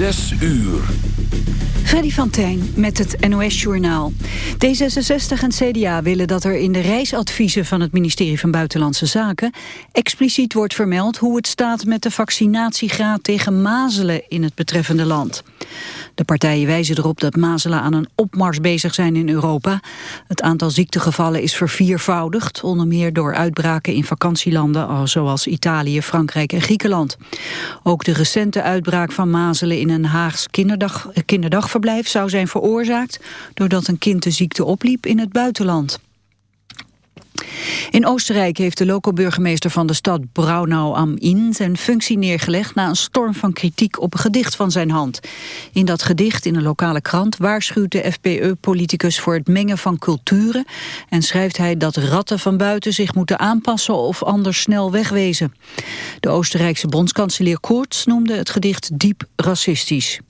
Zes uur. Freddy van Tijn met het NOS-journaal. D66 en CDA willen dat er in de reisadviezen van het ministerie van Buitenlandse Zaken expliciet wordt vermeld hoe het staat met de vaccinatiegraad tegen mazelen in het betreffende land. De partijen wijzen erop dat mazelen aan een opmars bezig zijn in Europa. Het aantal ziektegevallen is verviervoudigd, onder meer door uitbraken in vakantielanden zoals Italië, Frankrijk en Griekenland. Ook de recente uitbraak van mazelen in een Haags kinderdag, kinderdagverblijf zou zijn veroorzaakt doordat een kind de ziekte opliep in het buitenland. In Oostenrijk heeft de loco-burgemeester van de stad Braunau am Inn zijn functie neergelegd na een storm van kritiek op een gedicht van zijn hand. In dat gedicht in een lokale krant waarschuwt de FPE-politicus voor het mengen van culturen en schrijft hij dat ratten van buiten zich moeten aanpassen of anders snel wegwezen. De Oostenrijkse bondskanselier Kurz noemde het gedicht diep racistisch.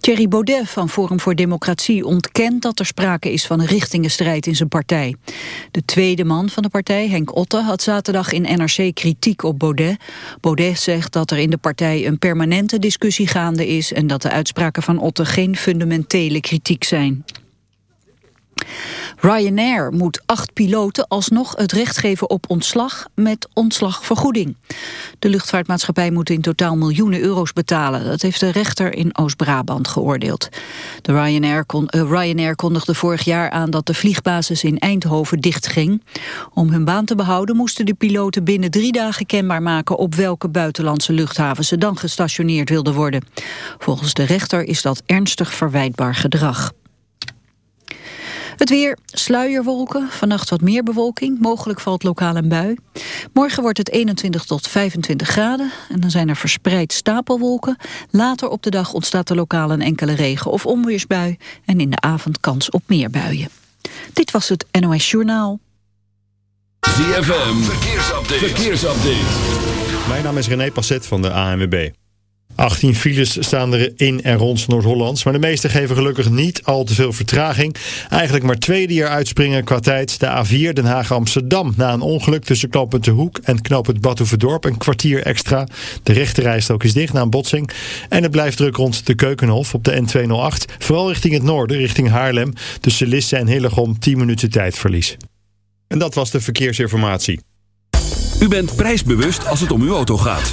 Thierry Baudet van Forum voor Democratie ontkent dat er sprake is van een richtingenstrijd in zijn partij. De tweede man van de partij, Henk Otte, had zaterdag in NRC kritiek op Baudet. Baudet zegt dat er in de partij een permanente discussie gaande is en dat de uitspraken van Otte geen fundamentele kritiek zijn. Ryanair moet acht piloten alsnog het recht geven op ontslag met ontslagvergoeding. De luchtvaartmaatschappij moet in totaal miljoenen euro's betalen. Dat heeft de rechter in Oost-Brabant geoordeeld. De Ryanair, kon, uh, Ryanair kondigde vorig jaar aan dat de vliegbasis in Eindhoven dichtging. Om hun baan te behouden moesten de piloten binnen drie dagen kenbaar maken op welke buitenlandse luchthaven ze dan gestationeerd wilden worden. Volgens de rechter is dat ernstig verwijtbaar gedrag. Het weer, sluierwolken, vannacht wat meer bewolking. Mogelijk valt lokaal een bui. Morgen wordt het 21 tot 25 graden. En dan zijn er verspreid stapelwolken. Later op de dag ontstaat er lokaal een enkele regen- of onweersbui. En in de avond kans op meer buien. Dit was het NOS Journaal. ZFM, verkeersupdate. verkeersupdate. Mijn naam is René Passet van de ANWB. 18 files staan er in en rond Noord-Hollands. Maar de meeste geven gelukkig niet al te veel vertraging. Eigenlijk maar twee die er uitspringen qua tijd. De A4 Den Haag-Amsterdam. Na een ongeluk tussen knooppunt De Hoek en knooppunt Badhoevedorp. Een kwartier extra. De rechterrijstrook is dicht na een botsing. En het blijft druk rond de Keukenhof op de N208. Vooral richting het noorden, richting Haarlem. Tussen Lisse en Hillegom 10 minuten tijdverlies. En dat was de verkeersinformatie. U bent prijsbewust als het om uw auto gaat.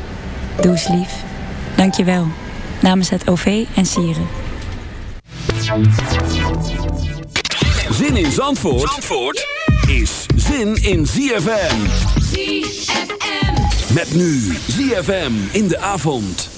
Doe eens lief. Dank je wel. Namens het OV en Sieren. Zin in Zandvoort, Zandvoort is zin in ZFM. ZFM. Met nu ZFM in de avond.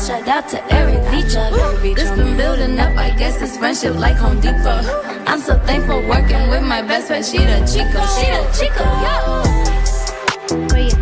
shout out to Eric Leacher. This been building up, I guess it's friendship like Home Depot. I'm so thankful working with my best friend, she the chico, she the chico, yo.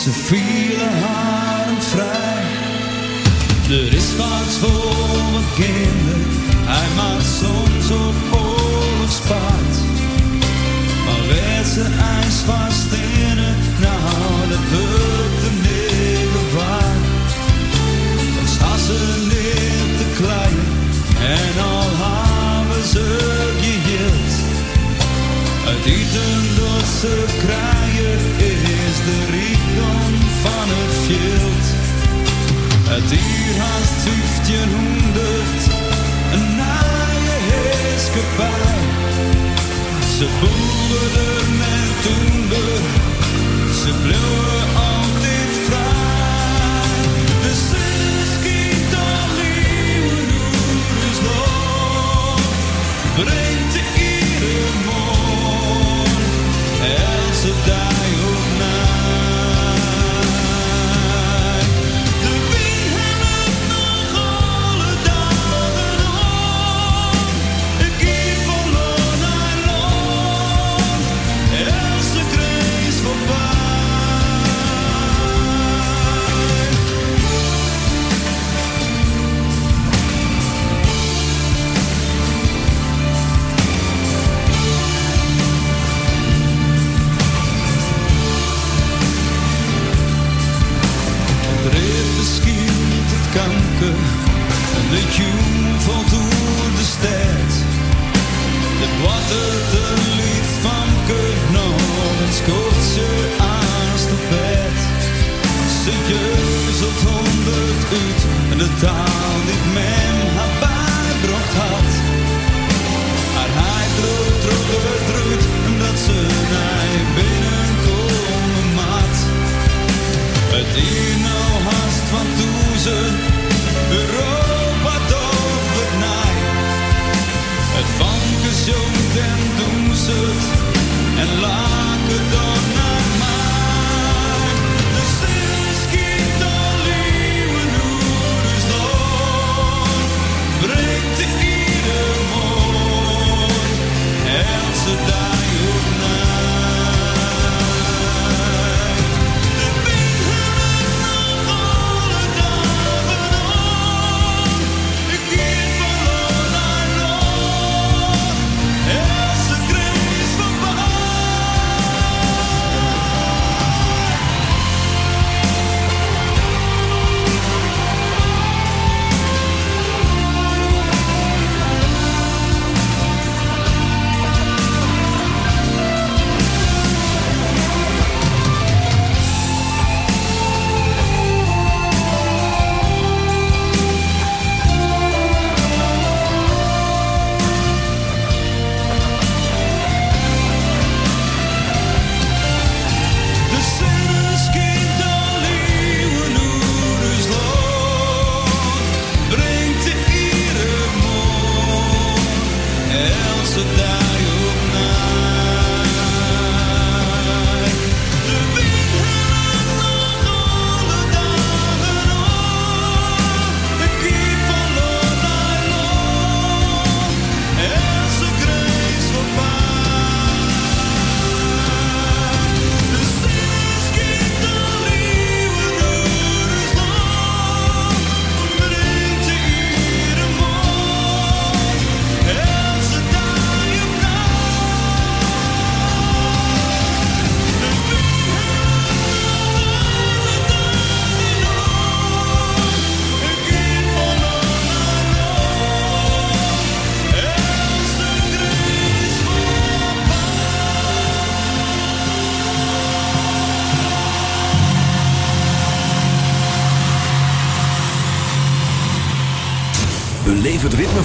ze vielen haren vrij. Er is wat voor mijn kinderen, hij maakt soms op oorlogspaard. Maar werd ze ijs vast Ze boerden en toen ze bleven.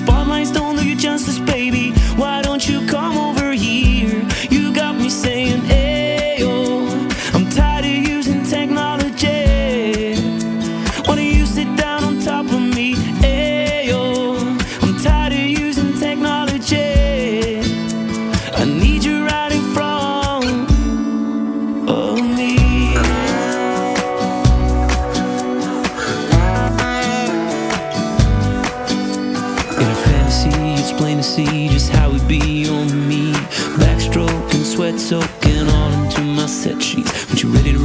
Spotlights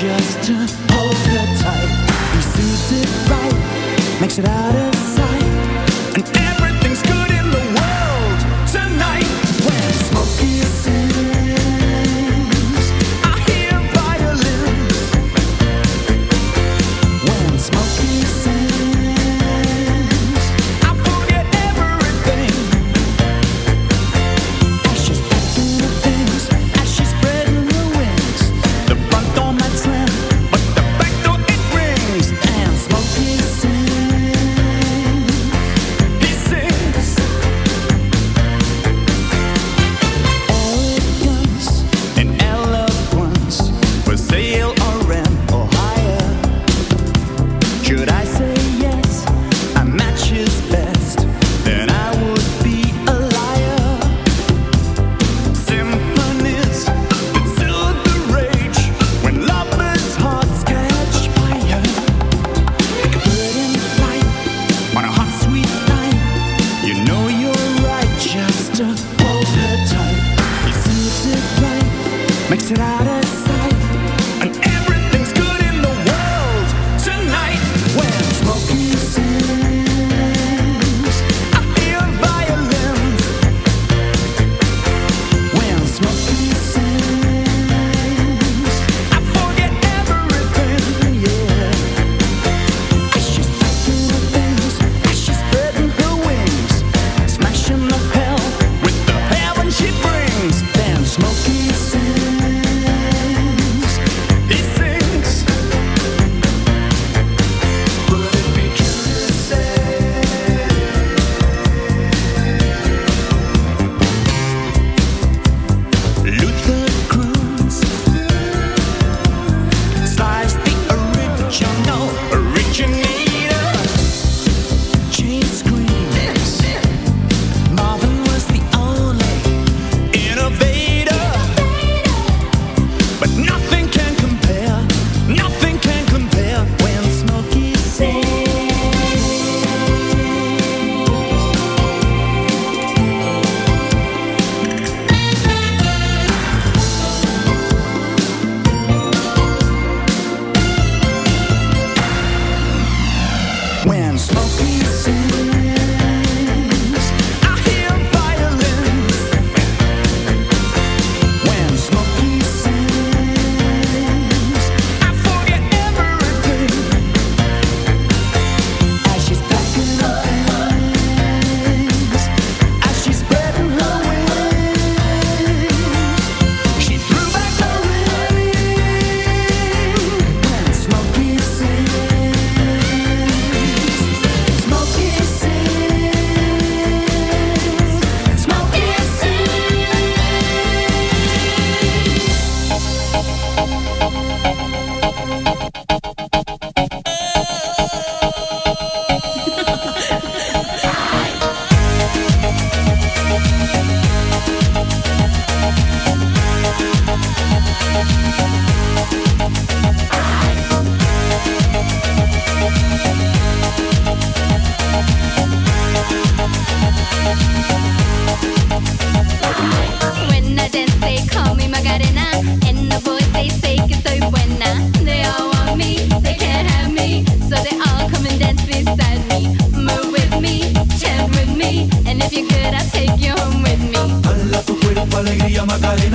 just to hold her tight. He sees it right, makes it out of sight.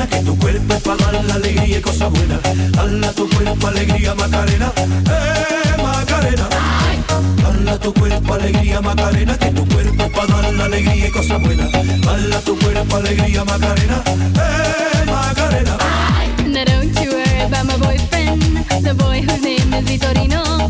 que tu cuerpo para dar la alegría y cosas buenas. Hala tu cuerpo, alegría, Macarena, eh, Macarena. Hala tu cuerpo, alegría, Macarena, que tu cuerpo para dar la alegría y cosas buenas. Hala tu cuerpo, alegría, Macarena, eh, Macarena. Now don't you worry about my boyfriend, the boy whose name is Vitorino.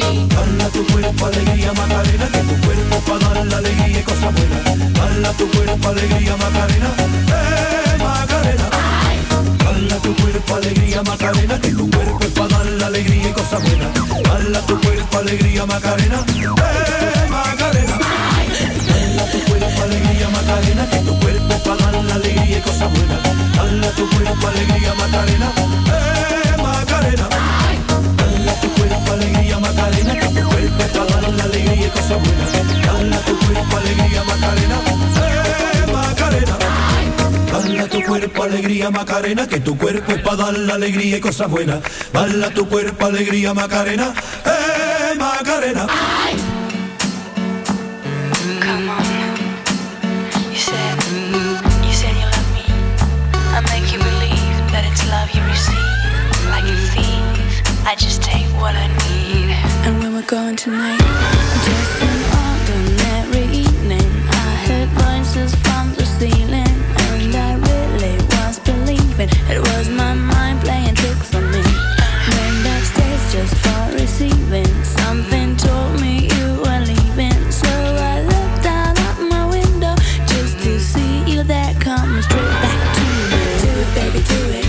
Bala tu cuerpo, alegría, Macarena, que tu cuerpo para dar la alegría y cosas buenas. Bala tu cuerpo, alegría, Macarena, eh, Macarena. Bala tu cuerpo, alegría, Macarena, que tu cuerpo para dar la alegría y cosas buenas. Bala tu cuerpo, alegría, Macarena, eh, Macarena. Bala tu cuerpo, alegría, Macarena, que tu cuerpo para dar la alegría y cosas buenas. Bala tu cuerpo, alegría, Macarena, eh, Macarena. Macarena, tu cuerpo es para dar la alegría y cosas buenas. Bala tu cuerpo, alegría, Macarena, eh, Macarena. Bala tu cuerpo, alegría, Macarena, que tu cuerpo es para dar la alegría y cosas buenas. Bala tu cuerpo, alegría, Macarena, eh, Macarena. It's love you receive. Like a thief, I just take what I need. Going tonight? Just an ordinary evening. I heard voices from the ceiling, and I really was believing it was my mind playing tricks on me. Went upstairs just for receiving. Something told me you were leaving, so I looked out of my window just to see you there coming straight back to me. Do it, baby, do it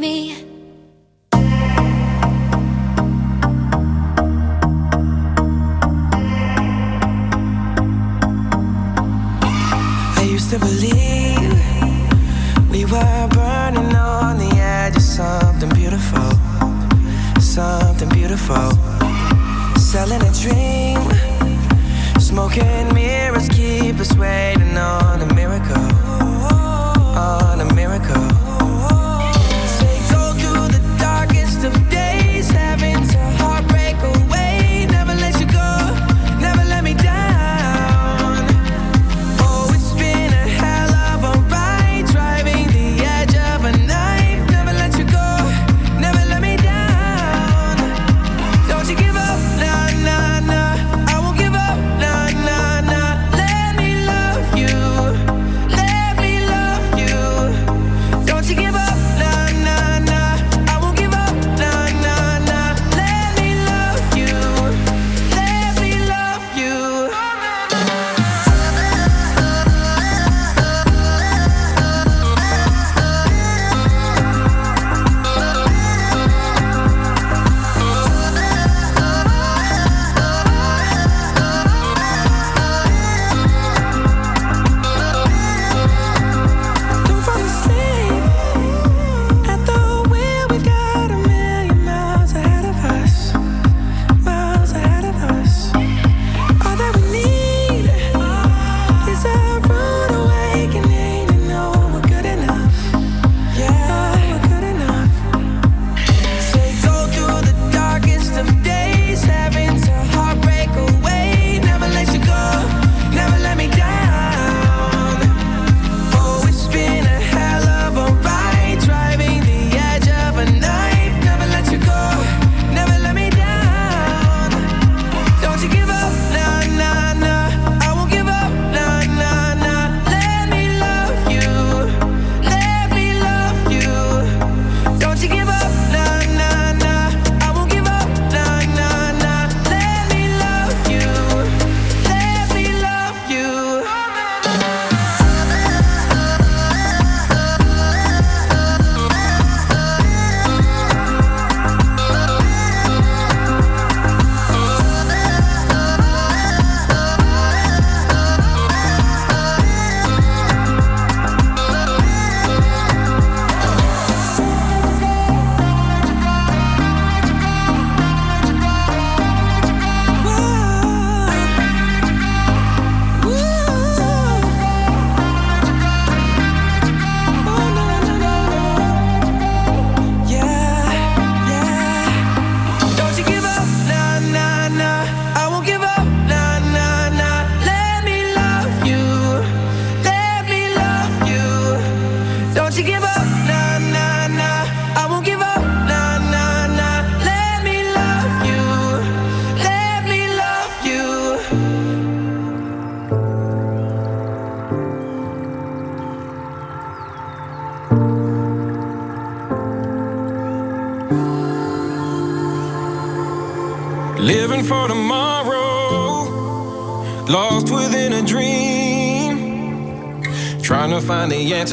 me.